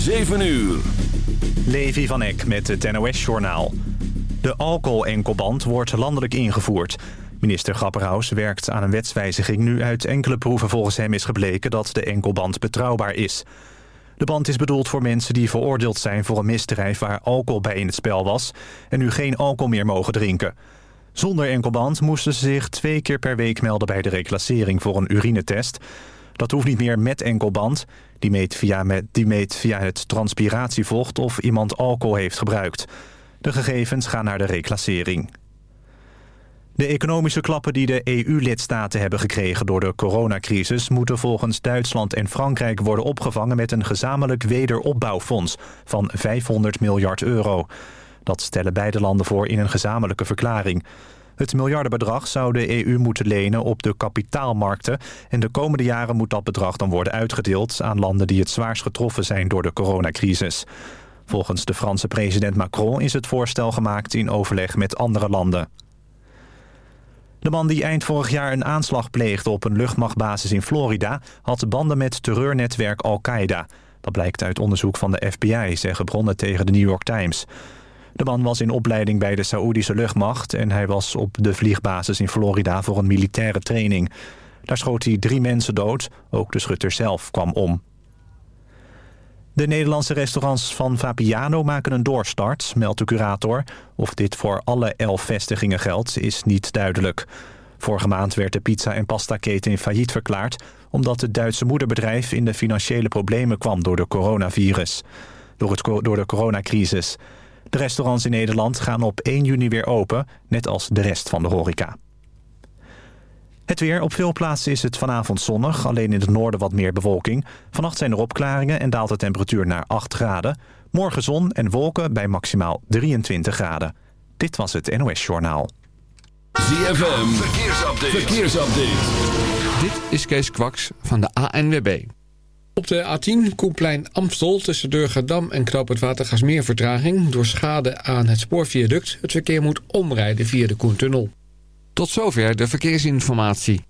7 uur. Levi van Eck met het NOS-journaal. De alcohol-enkelband wordt landelijk ingevoerd. Minister Grapperhaus werkt aan een wetswijziging... nu uit enkele proeven volgens hem is gebleken dat de enkelband betrouwbaar is. De band is bedoeld voor mensen die veroordeeld zijn voor een misdrijf... waar alcohol bij in het spel was en nu geen alcohol meer mogen drinken. Zonder enkelband moesten ze zich twee keer per week melden... bij de reclassering voor een urinetest... Dat hoeft niet meer met enkelband. Die meet via, met, die meet via het transpiratievocht of iemand alcohol heeft gebruikt. De gegevens gaan naar de reclassering. De economische klappen die de EU-lidstaten hebben gekregen door de coronacrisis... moeten volgens Duitsland en Frankrijk worden opgevangen met een gezamenlijk wederopbouwfonds van 500 miljard euro. Dat stellen beide landen voor in een gezamenlijke verklaring. Het miljardenbedrag zou de EU moeten lenen op de kapitaalmarkten... en de komende jaren moet dat bedrag dan worden uitgedeeld... aan landen die het zwaarst getroffen zijn door de coronacrisis. Volgens de Franse president Macron is het voorstel gemaakt in overleg met andere landen. De man die eind vorig jaar een aanslag pleegde op een luchtmachtbasis in Florida... had banden met terreurnetwerk Al-Qaeda. Dat blijkt uit onderzoek van de FBI, zeggen bronnen tegen de New York Times... De man was in opleiding bij de Saoedische luchtmacht... en hij was op de vliegbasis in Florida voor een militaire training. Daar schoot hij drie mensen dood, ook de schutter zelf kwam om. De Nederlandse restaurants van Vapiano maken een doorstart, meldt de curator. Of dit voor alle elf vestigingen geldt, is niet duidelijk. Vorige maand werd de pizza- en pastaketen in failliet verklaard... omdat het Duitse moederbedrijf in de financiële problemen kwam door de coronavirus. Door, het, door de coronacrisis. De restaurants in Nederland gaan op 1 juni weer open, net als de rest van de horeca. Het weer. Op veel plaatsen is het vanavond zonnig. Alleen in het noorden wat meer bewolking. Vannacht zijn er opklaringen en daalt de temperatuur naar 8 graden. Morgen zon en wolken bij maximaal 23 graden. Dit was het NOS Journaal. ZFM. Verkeersupdate. Verkeersupdate. Dit is Kees Kwaks van de ANWB. Op de A10 Koenplein Amstel tussen Durgerdam en Knoop het Watergasmeer vertraging... door schade aan het spoorviaduct. Het verkeer moet omrijden via de Koentunnel. Tot zover de verkeersinformatie.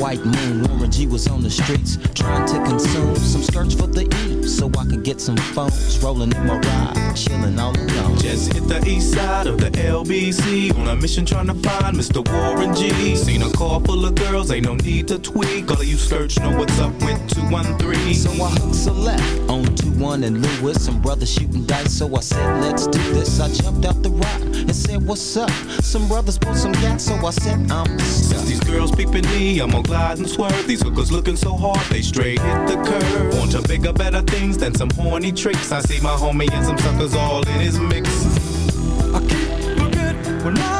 White moon. Warren G was on the streets trying to consume some skirts for the E so I could get some phones rolling in my ride, chilling all alone. Just hit the east side of the LBC on a mission trying to find Mr. Warren G. Seen a car full of girls, ain't no need to tweak. All of you search know what's up with 213. So I hooked a left on 2-1 and Lewis. Some brothers shooting dice, so I said, let's do this. I jumped out the ride and said, what's up? Some brothers pulled some gas, so I said, I'm Since these girls peeping me, I'm gonna glide and swerve. These hookers looking so hard, they straight hit the curve. Want to bigger, better things than some horny tricks. I see my homie and some suckers all in his mix. I keep forgetting we're not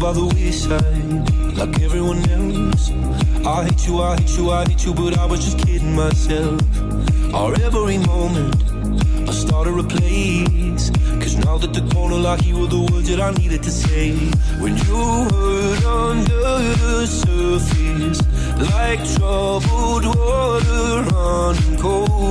by the wayside, like everyone else. I hate you, I hate you, I hate you, but I was just kidding myself. Our every moment, I started a place. Cause now that the corner like you were the words that I needed to say. When you hurt under the surface, like troubled water running cold.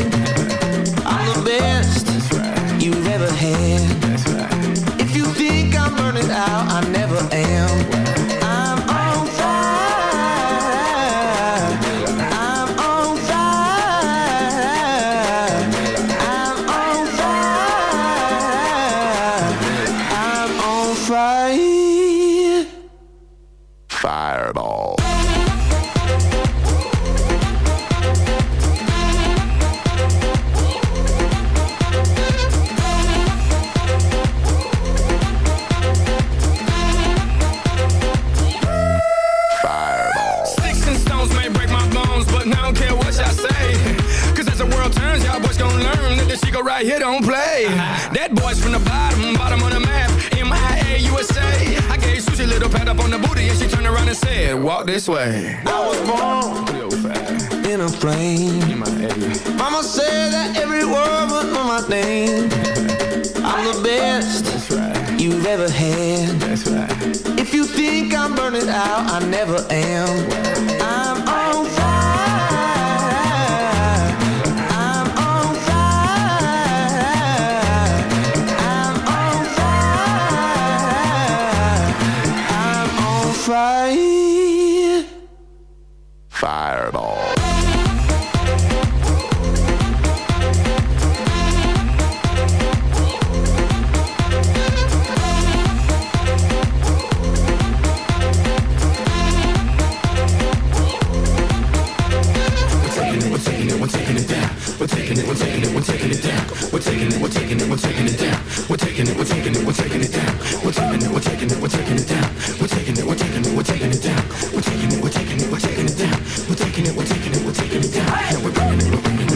taking it, we're taking it down. Yeah, we're bringing it, we're bringing it.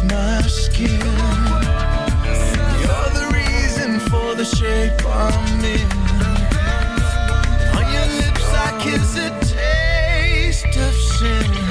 beneath my skin. You're the reason for the shape I'm in. On your lips, I kiss a taste of sin.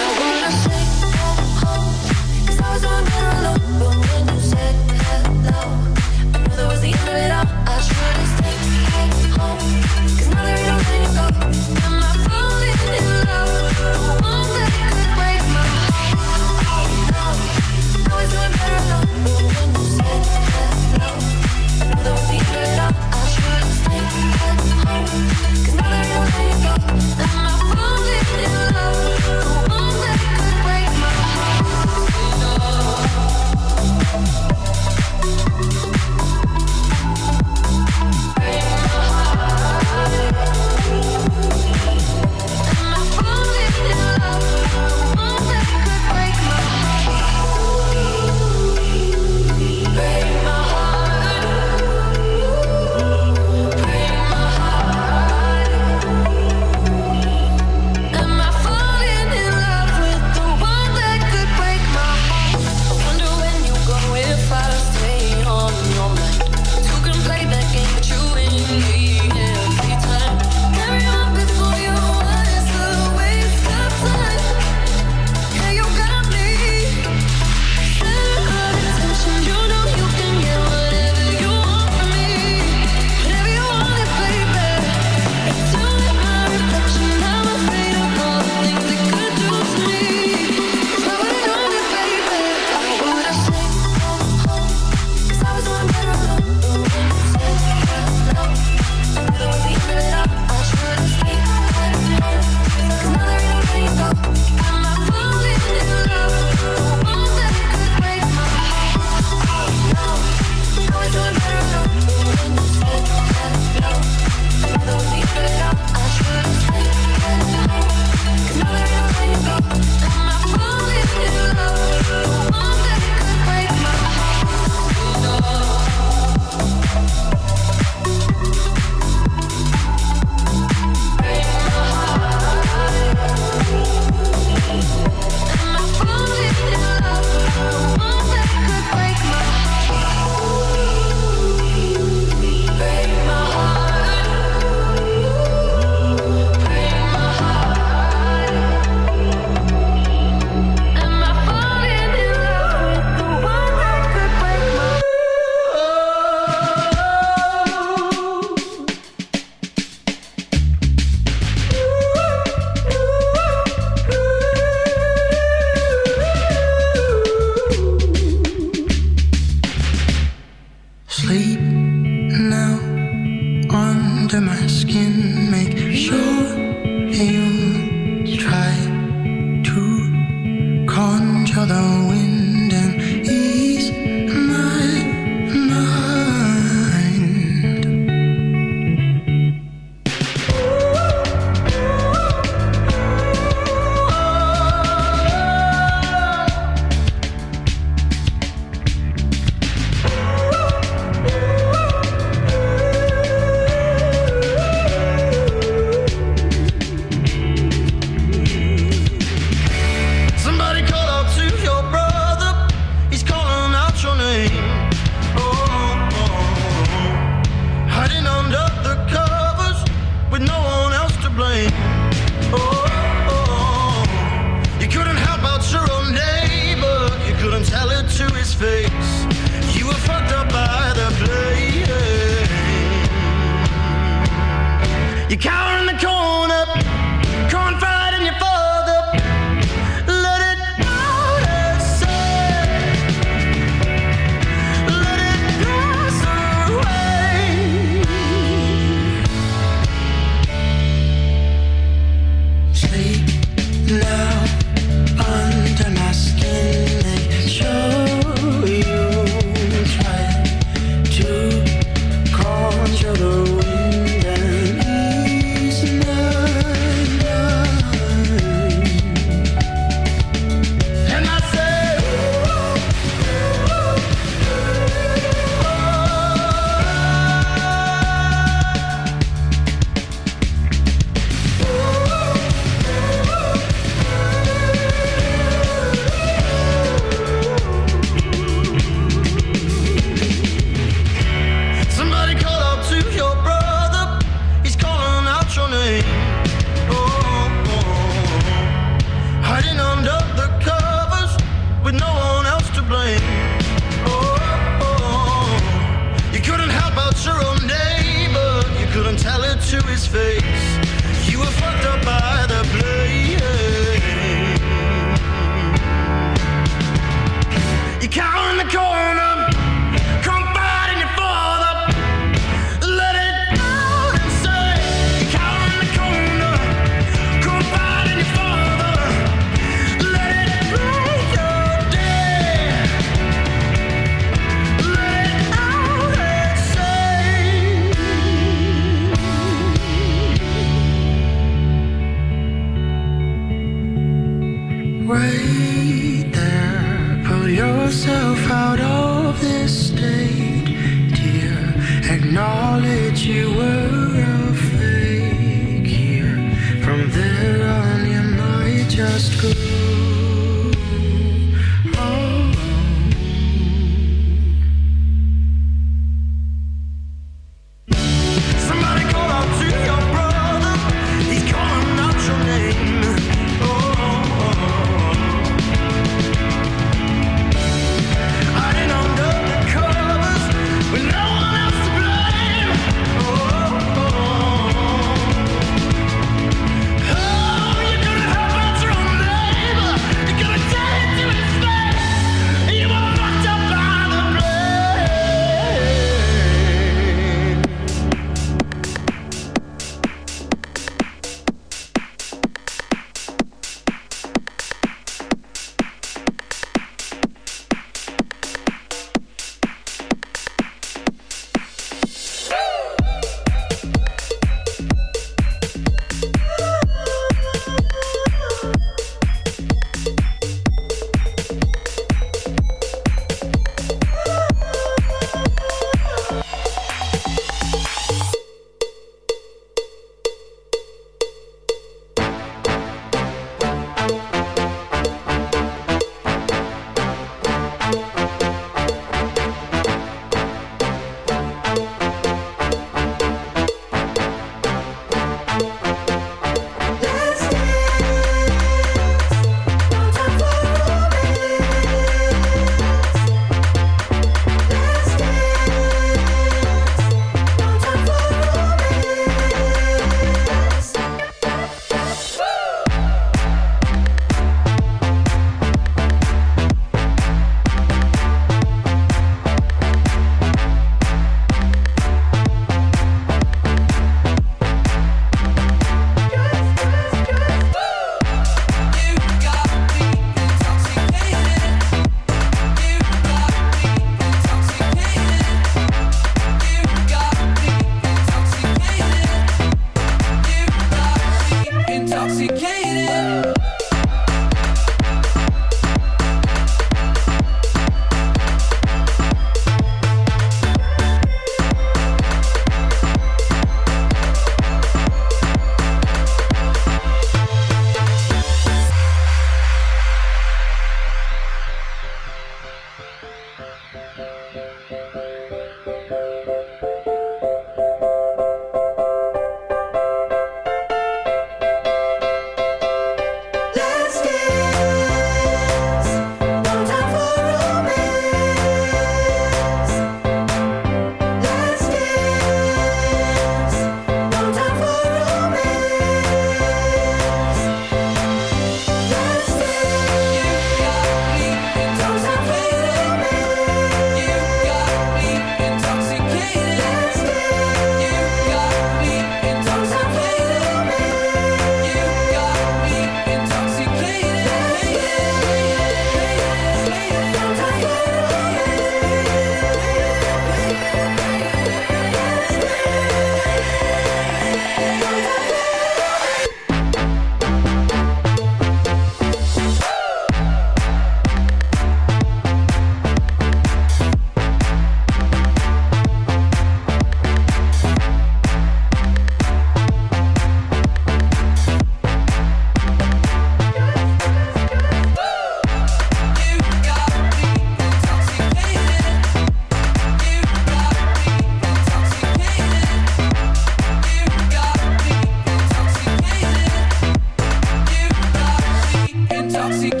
toxic